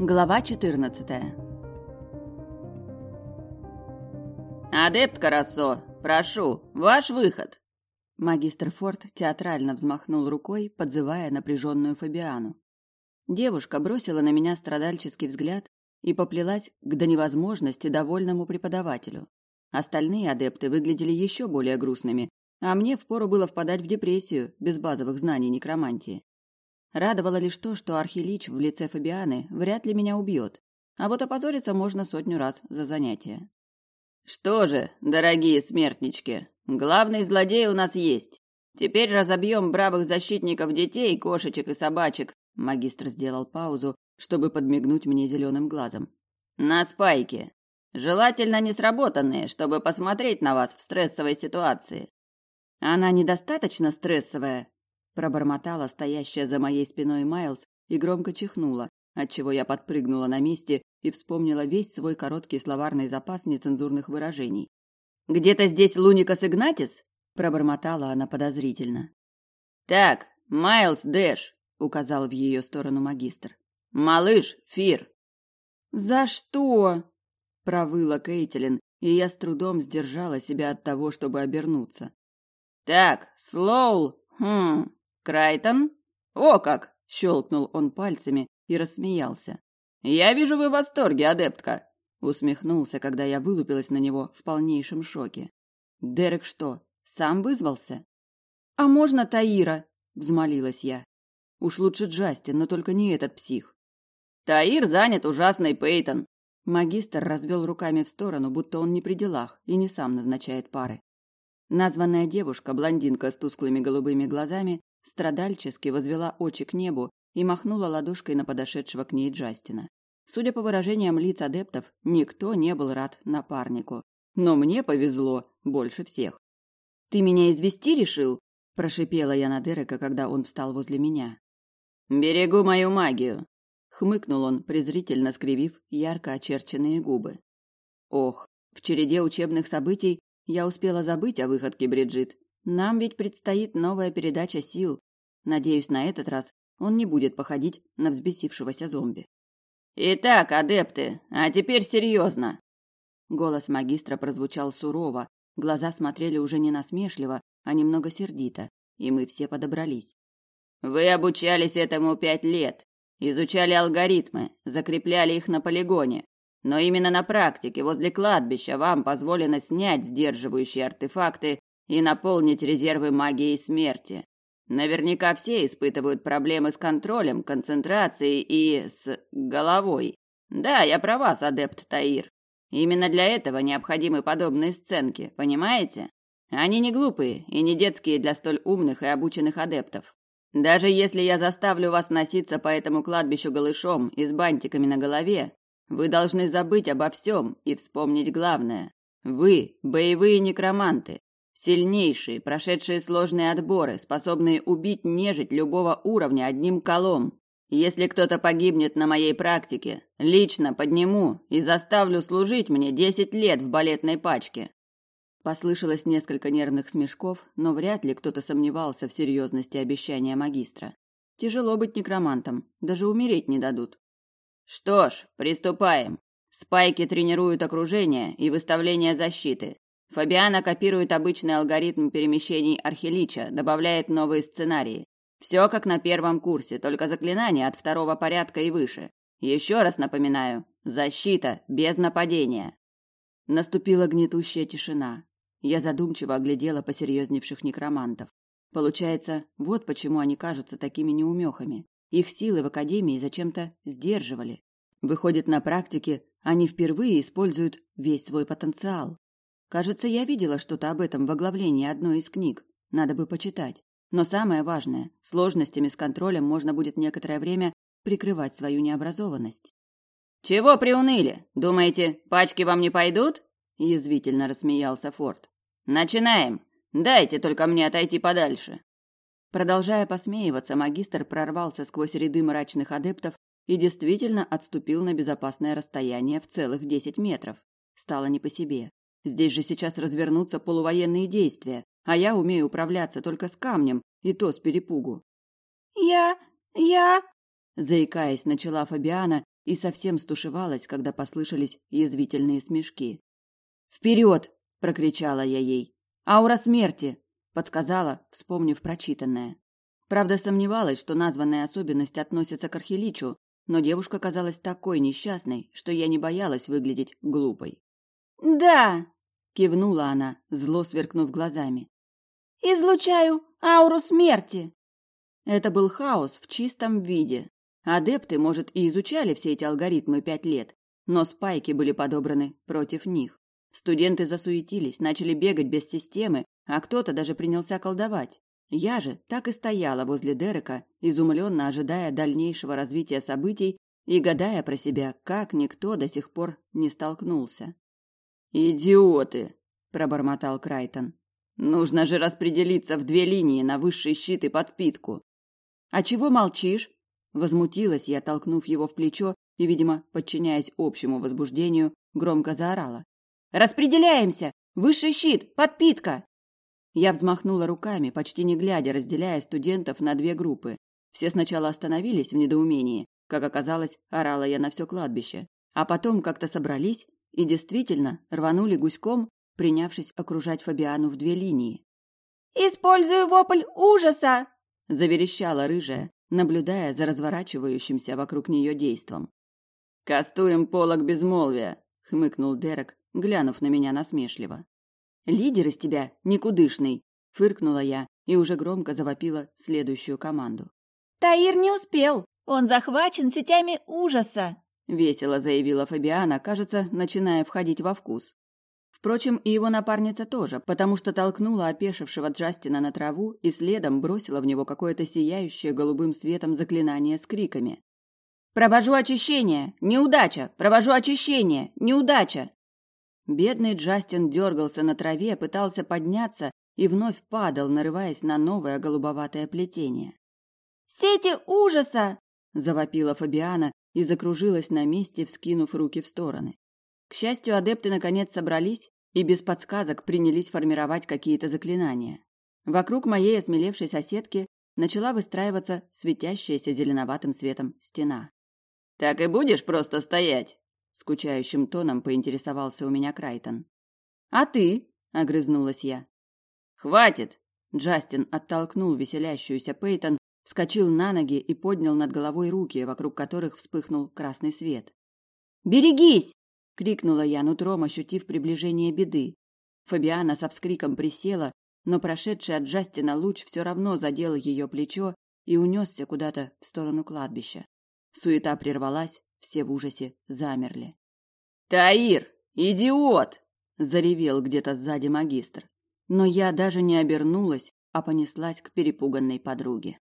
Глава 14 «Адепт Карасо, прошу, ваш выход!» Магистр Форд театрально взмахнул рукой, подзывая напряженную Фабиану. Девушка бросила на меня страдальческий взгляд и поплелась к до невозможности довольному преподавателю. Остальные адепты выглядели еще более грустными, а мне впору было впадать в депрессию без базовых знаний некромантии. Радовало лишь то, что архилич в лице Фабианы вряд ли меня убьет, а вот опозориться можно сотню раз за занятие. Что же, дорогие смертнички, главный злодей у нас есть. Теперь разобьем бравых защитников детей, кошечек и собачек. Магистр сделал паузу, чтобы подмигнуть мне зеленым глазом. На спайке. Желательно не сработанные, чтобы посмотреть на вас в стрессовой ситуации. Она недостаточно стрессовая, пробормотала стоящая за моей спиной Майлз и громко чихнула, отчего я подпрыгнула на месте и вспомнила весь свой короткий словарный запас нецензурных выражений. «Где-то здесь Луникас Игнатис?» – пробормотала она подозрительно. «Так, Майлз Дэш», – указал в ее сторону магистр. «Малыш, Фир». «За что?» – провыла Кейтилин, и я с трудом сдержала себя от того, чтобы обернуться. «Так, Слоул, хм, Крайтон? О как! Щелкнул он пальцами и рассмеялся. Я вижу, вы в восторге, адептка. Усмехнулся, когда я вылупилась на него в полнейшем шоке. Дерек что, сам вызвался? А можно Таира? Взмолилась я. Уж лучше Джастин, но только не этот псих. Таир занят ужасный Пейтон. Магистр развел руками в сторону, будто он не при делах и не сам назначает пары. Названная девушка, блондинка с тусклыми голубыми глазами, страдальчески возвела очи к небу и махнула ладошкой на подошедшего к ней Джастина. Судя по выражениям лиц адептов, никто не был рад напарнику. Но мне повезло больше всех. «Ты меня извести решил?» – прошипела я на Дерека, когда он встал возле меня. «Берегу мою магию», – хмыкнул он, презрительно скривив ярко очерченные губы. Ох, в череде учебных событий я успела забыть о выходке Бриджит, нам ведь предстоит новая передача сил. Надеюсь, на этот раз он не будет походить на взбесившегося зомби. Итак, адепты, а теперь серьезно. Голос магистра прозвучал сурово, глаза смотрели уже не насмешливо, а немного сердито, и мы все подобрались. Вы обучались этому пять лет, изучали алгоритмы, закрепляли их на полигоне. Но именно на практике возле кладбища вам позволено снять сдерживающие артефакты и наполнить резервы магией смерти. Наверняка все испытывают проблемы с контролем, концентрацией и с головой. Да, я про вас, адепт Таир. Именно для этого необходимы подобные сценки, понимаете? Они не глупые и не детские для столь умных и обученных адептов. Даже если я заставлю вас носиться по этому кладбищу голышом и с бантиками на голове, вы должны забыть обо всем и вспомнить главное. Вы – боевые некроманты, Сильнейшие, прошедшие сложные отборы, способные убить нежить любого уровня одним колом. Если кто-то погибнет на моей практике, лично подниму и заставлю служить мне десять лет в балетной пачке. Послышалось несколько нервных смешков, но вряд ли кто-то сомневался в серьезности обещания магистра. Тяжело быть некромантом, даже умереть не дадут. Что ж, приступаем. Спайки тренируют окружение и выставление защиты. Фабиана копирует обычный алгоритм перемещений Архилича, добавляет новые сценарии. Все как на первом курсе, только заклинания от второго порядка и выше. Еще раз напоминаю, защита без нападения. Наступила гнетущая тишина. Я задумчиво оглядела посерьезневших некромантов. Получается, вот почему они кажутся такими неумехами. Их силы в академии зачем-то сдерживали. Выходит, на практике они впервые используют весь свой потенциал. Кажется, я видела что-то об этом в оглавлении одной из книг. Надо бы почитать. Но самое важное, сложностями с контролем можно будет некоторое время прикрывать свою необразованность. «Чего приуныли? Думаете, пачки вам не пойдут?» – язвительно рассмеялся Форд. «Начинаем. Дайте только мне отойти подальше». Продолжая посмеиваться, магистр прорвался сквозь ряды мрачных адептов и действительно отступил на безопасное расстояние в целых десять метров. Стало не по себе. Здесь же сейчас развернутся полувоенные действия, а я умею управляться только с камнем, и то с перепугу. «Я... я...» Заикаясь, начала Фабиана и совсем стушевалась, когда послышались язвительные смешки. «Вперед!» – прокричала я ей. «Аура смерти!» – подсказала, вспомнив прочитанное. Правда, сомневалась, что названная особенность относится к Архиличу, но девушка казалась такой несчастной, что я не боялась выглядеть глупой. «Да!» – кивнула она, зло сверкнув глазами. «Излучаю ауру смерти!» Это был хаос в чистом виде. Адепты, может, и изучали все эти алгоритмы пять лет, но спайки были подобраны против них. Студенты засуетились, начали бегать без системы, а кто-то даже принялся колдовать. Я же так и стояла возле Дерека, изумленно ожидая дальнейшего развития событий и гадая про себя, как никто до сих пор не столкнулся. «Идиоты!» – пробормотал Крайтон. «Нужно же распределиться в две линии на высший щит и подпитку». «А чего молчишь?» Возмутилась я, толкнув его в плечо и, видимо, подчиняясь общему возбуждению, громко заорала. «Распределяемся! Высший щит! Подпитка!» Я взмахнула руками, почти не глядя, разделяя студентов на две группы. Все сначала остановились в недоумении. Как оказалось, орала я на все кладбище. А потом как-то собрались и действительно рванули гуськом, принявшись окружать Фабиану в две линии. «Использую вопль ужаса!» – заверещала рыжая, наблюдая за разворачивающимся вокруг нее действом. «Кастуем полог безмолвия», — хмыкнул Дерек, глянув на меня насмешливо. «Лидер из тебя никудышный», — фыркнула я и уже громко завопила следующую команду. «Таир не успел, он захвачен сетями ужаса», — весело заявила Фабиана, кажется, начиная входить во вкус. Впрочем, и его напарница тоже, потому что толкнула опешившего Джастина на траву и следом бросила в него какое-то сияющее голубым светом заклинание с криками. «Провожу очищение! Неудача! Провожу очищение! Неудача!» Бедный Джастин дергался на траве, пытался подняться и вновь падал, нарываясь на новое голубоватое плетение. «Сети ужаса!» – завопила Фабиана и закружилась на месте, вскинув руки в стороны. К счастью, адепты наконец собрались и без подсказок принялись формировать какие-то заклинания. Вокруг моей осмелевшей соседки начала выстраиваться светящаяся зеленоватым светом стена. «Так и будешь просто стоять?» — скучающим тоном поинтересовался у меня Крайтон. «А ты?» — огрызнулась я. «Хватит!» — Джастин оттолкнул веселящуюся Пейтон, вскочил на ноги и поднял над головой руки, вокруг которых вспыхнул красный свет. «Берегись!» крикнула я, нутром ощутив приближение беды. Фабиана со вскриком присела, но прошедший от Джастина луч все равно задел ее плечо и унесся куда-то в сторону кладбища. Суета прервалась, все в ужасе замерли. «Таир! Идиот!» – заревел где-то сзади магистр. Но я даже не обернулась, а понеслась к перепуганной подруге.